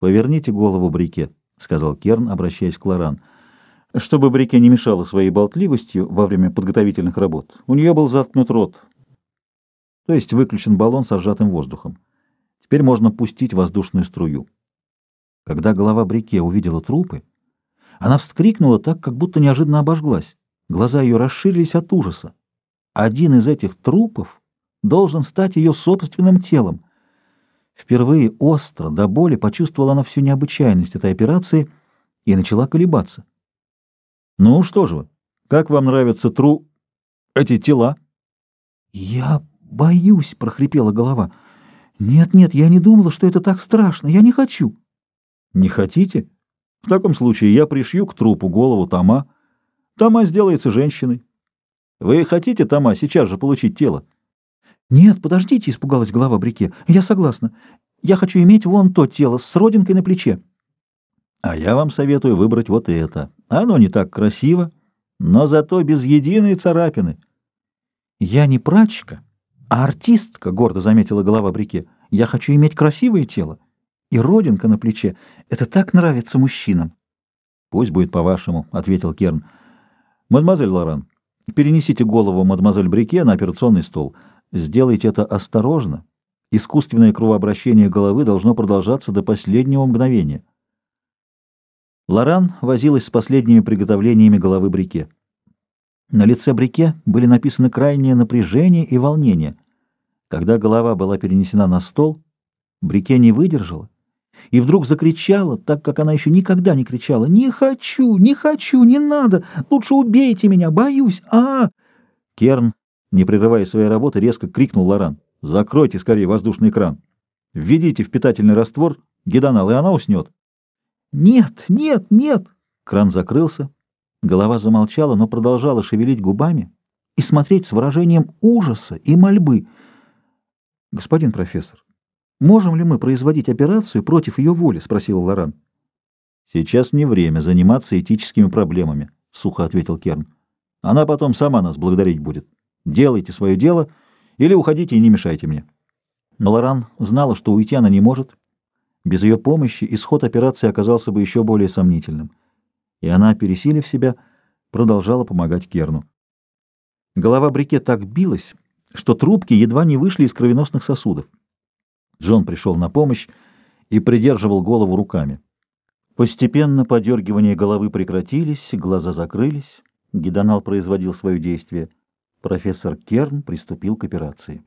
«Поверните голову Брике», — сказал Керн, обращаясь к Лоран. Чтобы Брике не мешала своей болтливостью во время подготовительных работ, у нее был заткнут рот, то есть выключен баллон со сжатым воздухом. Теперь можно пустить воздушную струю. Когда голова Брике увидела трупы, она вскрикнула так, как будто неожиданно обожглась. Глаза ее расширились от ужаса. Один из этих трупов должен стать ее собственным телом. Впервые остро, до боли, почувствовала она всю необычайность этой операции и начала колебаться. «Ну что же вы, как вам нравятся тру... эти тела?» «Я боюсь», — прохрипела голова. «Нет-нет, я не думала, что это так страшно. Я не хочу». «Не хотите? В таком случае я пришью к трупу голову Тома. Тома сделается женщиной. Вы хотите, Тома, сейчас же получить тело?» «Нет, подождите», — испугалась голова Брике. «Я согласна. Я хочу иметь вон то тело с родинкой на плече». «А я вам советую выбрать вот это. Оно не так красиво, но зато без единой царапины». «Я не прачка, а артистка», — гордо заметила голова Брике. «Я хочу иметь красивое тело. И родинка на плече. Это так нравится мужчинам». «Пусть будет по-вашему», — ответил Керн. «Мадемуазель Лоран, перенесите голову мадемуазель Брике на операционный стол». Сделайте это осторожно. Искусственное кровообращение головы должно продолжаться до последнего мгновения. Лоран возилась с последними приготовлениями головы Брике. На лице Брике были написаны крайнее напряжение и волнение. Когда голова была перенесена на стол, Брике не выдержала и вдруг закричала, так как она еще никогда не кричала. «Не хочу! Не хочу! Не надо! Лучше убейте меня! Боюсь! а, -а, Керн не прерывая своей работы, резко крикнул Лоран. «Закройте скорее воздушный кран! Введите в питательный раствор гиданал, и она уснет!» «Нет, нет, нет!» Кран закрылся. Голова замолчала, но продолжала шевелить губами и смотреть с выражением ужаса и мольбы. «Господин профессор, можем ли мы производить операцию против ее воли?» — спросил Лоран. «Сейчас не время заниматься этическими проблемами», — сухо ответил Керн. «Она потом сама нас благодарить будет». Делайте свое дело или уходите и не мешайте мне. Но Лоран знала, что уйти она не может. Без ее помощи исход операции оказался бы еще более сомнительным. И она, пересилив себя, продолжала помогать Керну. Голова Брике так билась, что трубки едва не вышли из кровеносных сосудов. Джон пришел на помощь и придерживал голову руками. Постепенно подергивания головы прекратились, глаза закрылись, гидонал производил свое действие — профессор Керн приступил к операции.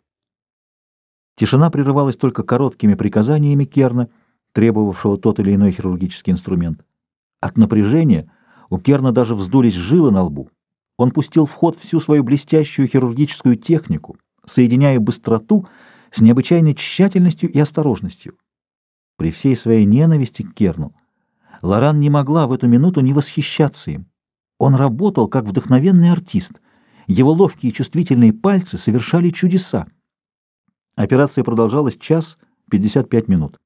Тишина прерывалась только короткими приказаниями Керна, требовавшего тот или иной хирургический инструмент. От напряжения у Керна даже вздулись жилы на лбу. Он пустил в ход всю свою блестящую хирургическую технику, соединяя быстроту с необычайной тщательностью и осторожностью. При всей своей ненависти к Керну Лоран не могла в эту минуту не восхищаться им. Он работал как вдохновенный артист — его ловкие чувствительные пальцы совершали чудеса. Операция продолжалась час 55 минут.